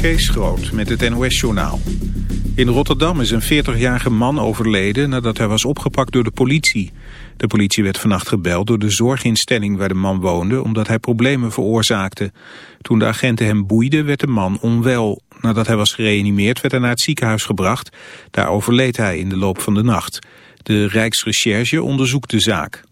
Kees Groot met het NOS-journaal. In Rotterdam is een 40-jarige man overleden nadat hij was opgepakt door de politie. De politie werd vannacht gebeld door de zorginstelling waar de man woonde... omdat hij problemen veroorzaakte. Toen de agenten hem boeiden werd de man onwel. Nadat hij was gereanimeerd werd hij naar het ziekenhuis gebracht. Daar overleed hij in de loop van de nacht. De Rijksrecherche onderzoekt de zaak.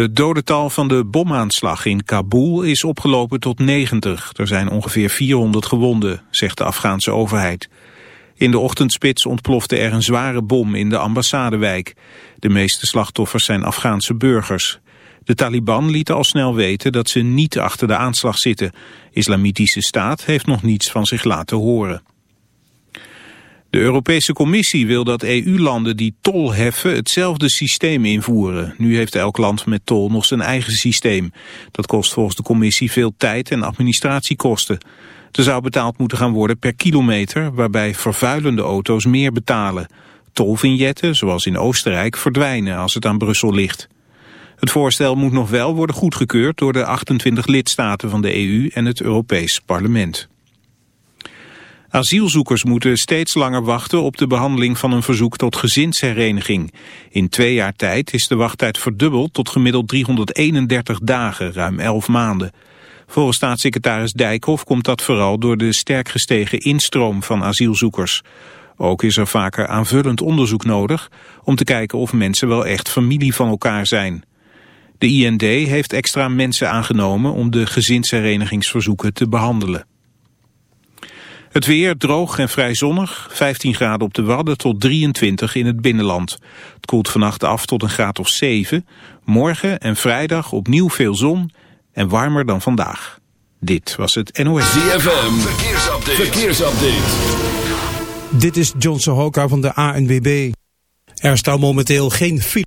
Het dodental van de bomaanslag in Kabul is opgelopen tot 90. Er zijn ongeveer 400 gewonden, zegt de Afghaanse overheid. In de ochtendspits ontplofte er een zware bom in de ambassadewijk. De meeste slachtoffers zijn Afghaanse burgers. De Taliban lieten al snel weten dat ze niet achter de aanslag zitten. Islamitische staat heeft nog niets van zich laten horen. De Europese Commissie wil dat EU-landen die tol heffen hetzelfde systeem invoeren. Nu heeft elk land met tol nog zijn eigen systeem. Dat kost volgens de Commissie veel tijd en administratiekosten. Er zou betaald moeten gaan worden per kilometer, waarbij vervuilende auto's meer betalen. Tolvignetten, zoals in Oostenrijk, verdwijnen als het aan Brussel ligt. Het voorstel moet nog wel worden goedgekeurd door de 28 lidstaten van de EU en het Europees Parlement. Asielzoekers moeten steeds langer wachten op de behandeling van een verzoek tot gezinshereniging. In twee jaar tijd is de wachttijd verdubbeld tot gemiddeld 331 dagen, ruim 11 maanden. Volgens staatssecretaris Dijkhoff komt dat vooral door de sterk gestegen instroom van asielzoekers. Ook is er vaker aanvullend onderzoek nodig om te kijken of mensen wel echt familie van elkaar zijn. De IND heeft extra mensen aangenomen om de gezinsherenigingsverzoeken te behandelen. Het weer droog en vrij zonnig, 15 graden op de Wadden tot 23 in het binnenland. Het koelt vannacht af tot een graad of 7. Morgen en vrijdag opnieuw veel zon en warmer dan vandaag. Dit was het NOS. ZFM, verkeersupdate. verkeersupdate. Dit is John Sohoka van de ANWB. Er staat momenteel geen file.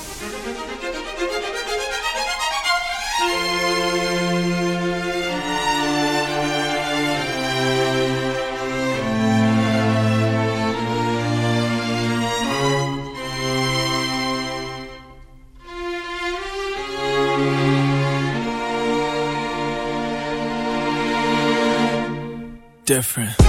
Different.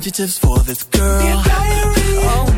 adjectives for this girl.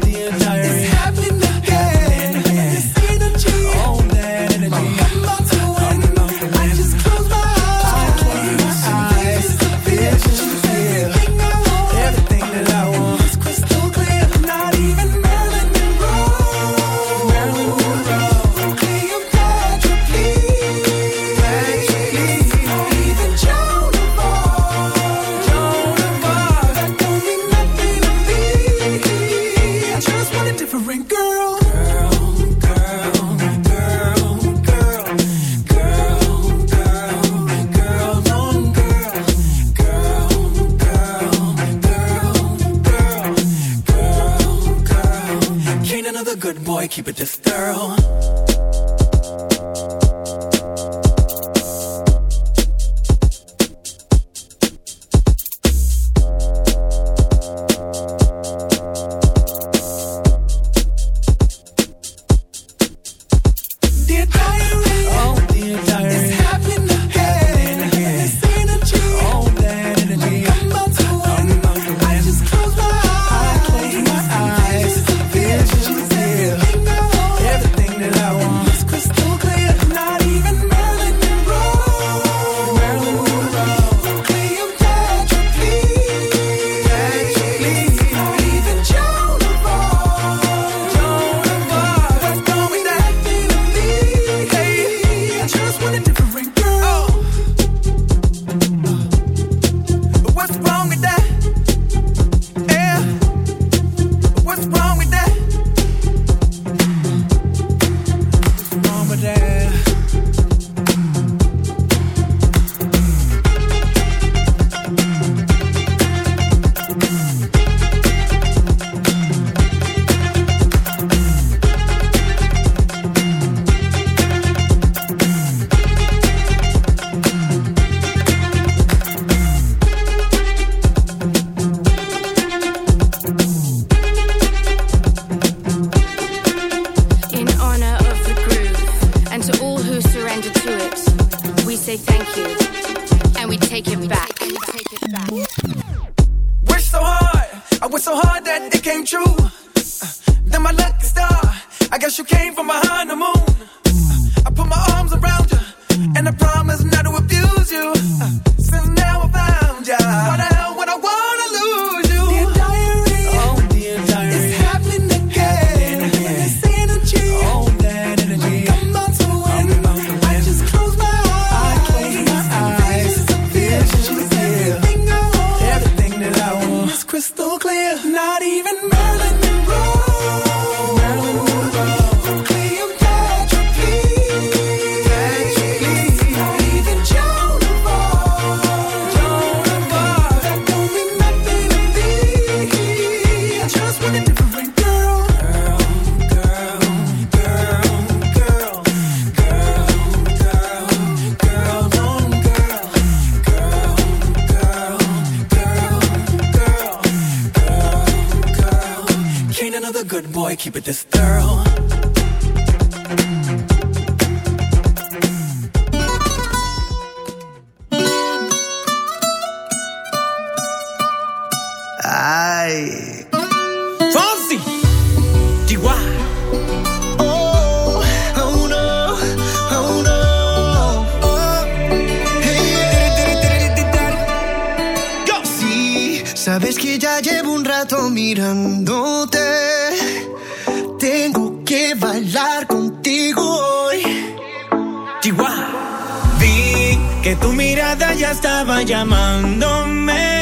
keep it this like Fonzie, DY. Sabes que ya llevo un rato mirándote. Tengo que bailar contigo hoy. Chihuahua. Vi que tu mirada ya estaba llamándome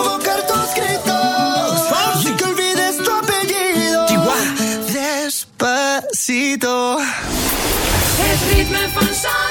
Despacito. Het ritme van Zandvoort.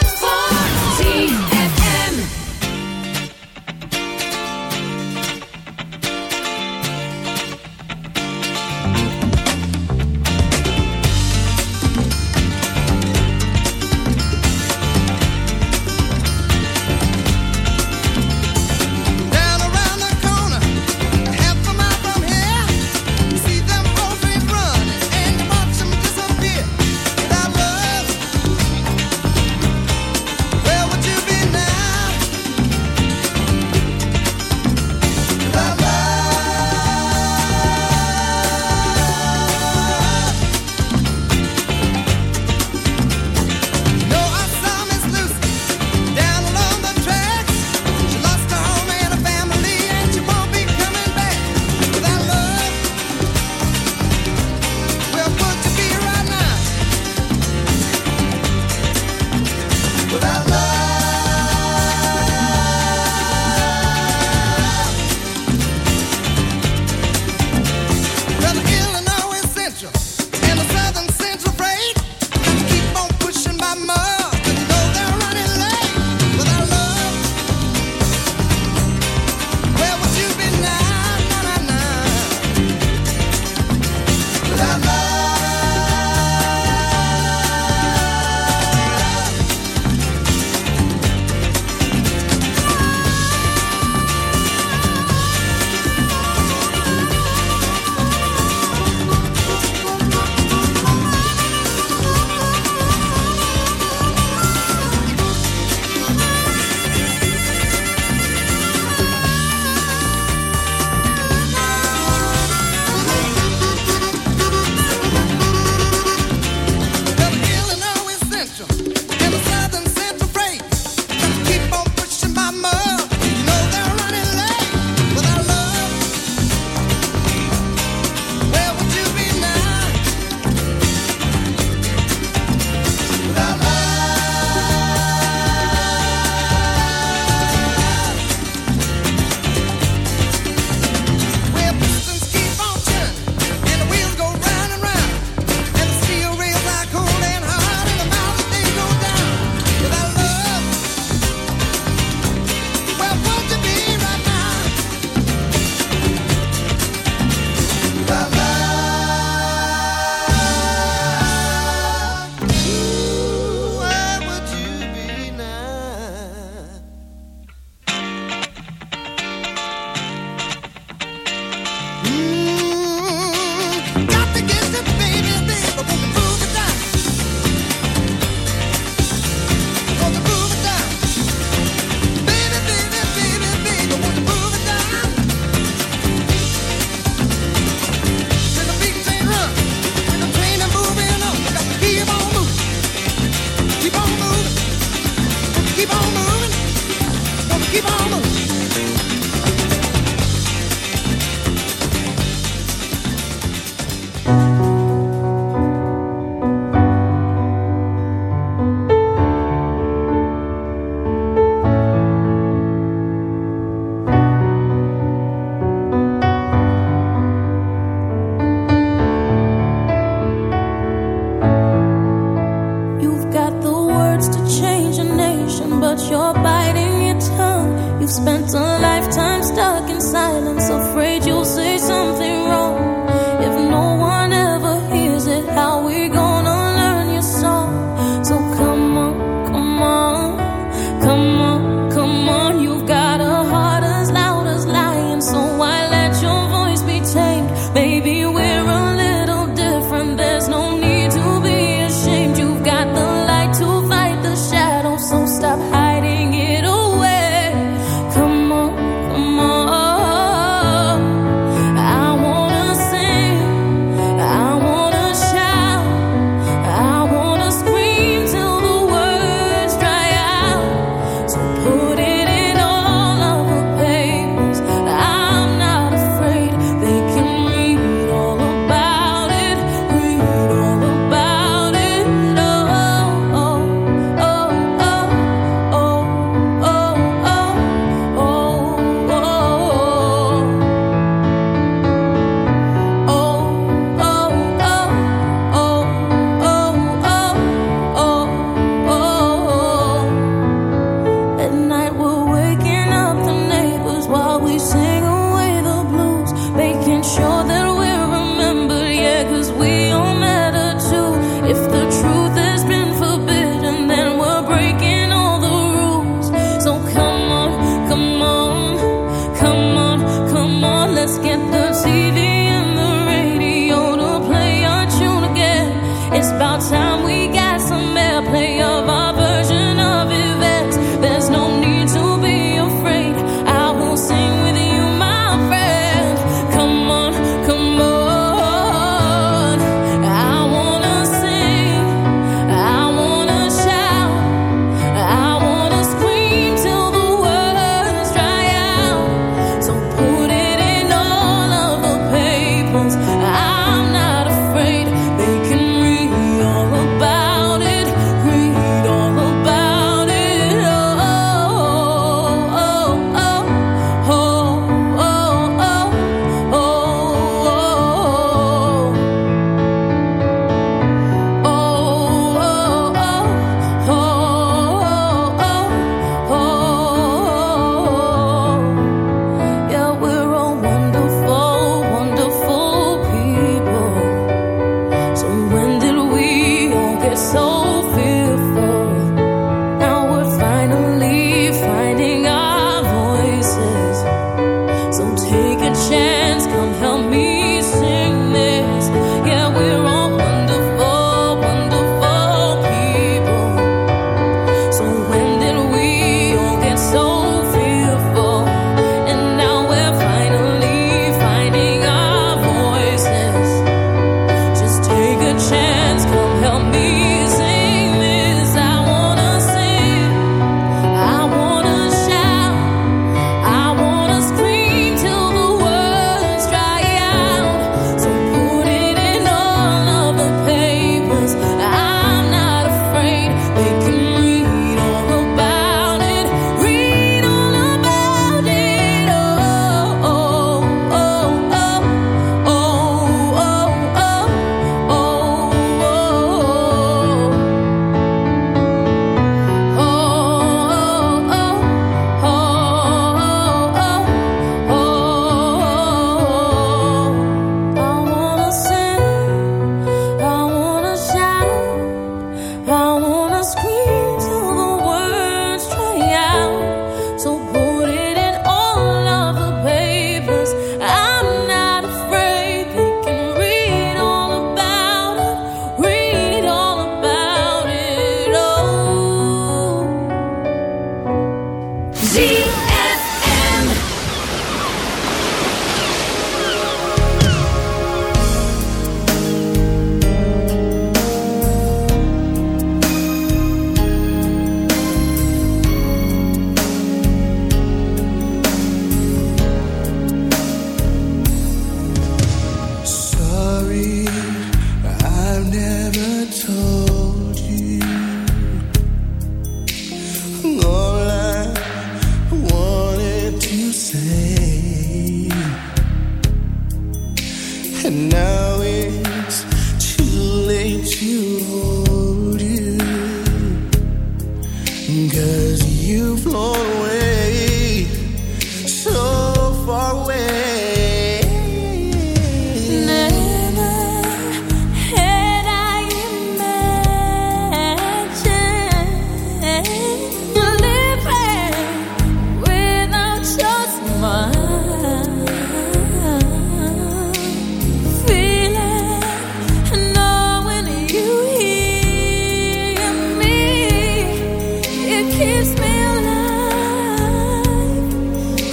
you're biting your tongue. You've spent a lifetime.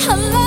hello.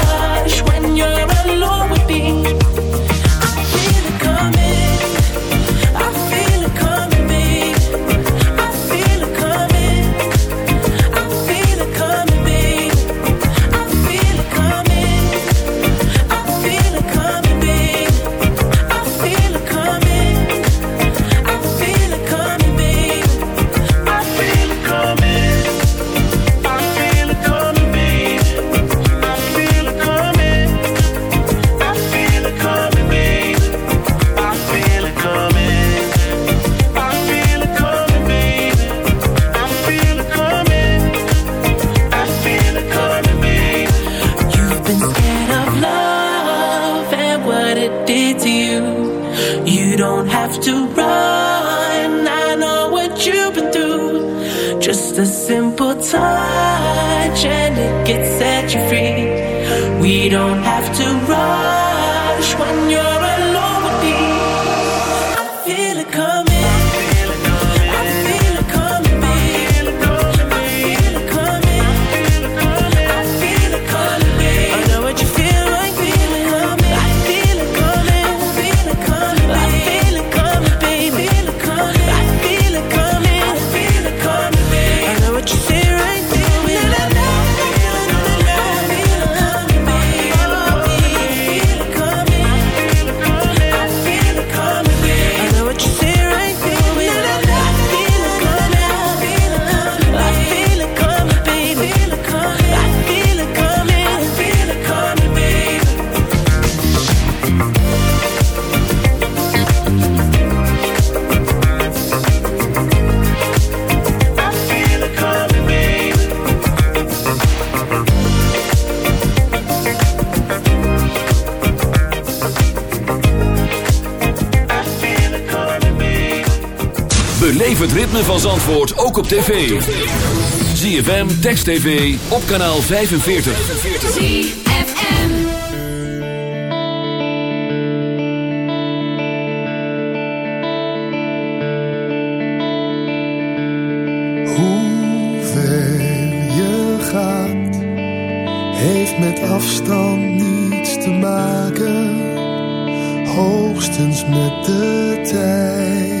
don't have Zandvoort ook op tv. ZFM, Text TV, op kanaal 45. ZFM Hoe ver je gaat, heeft met afstand niets te maken. Hoogstens met de tijd.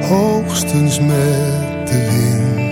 Hoogstens met de wind.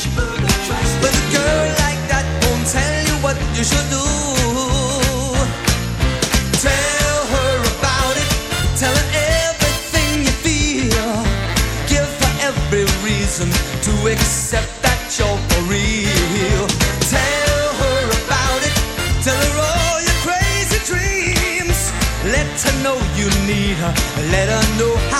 A girl like that won't tell you what you should do. Tell her about it. Tell her everything you feel. Give her every reason to accept that you're for real. Tell her about it. Tell her all your crazy dreams. Let her know you need her. Let her know how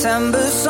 September song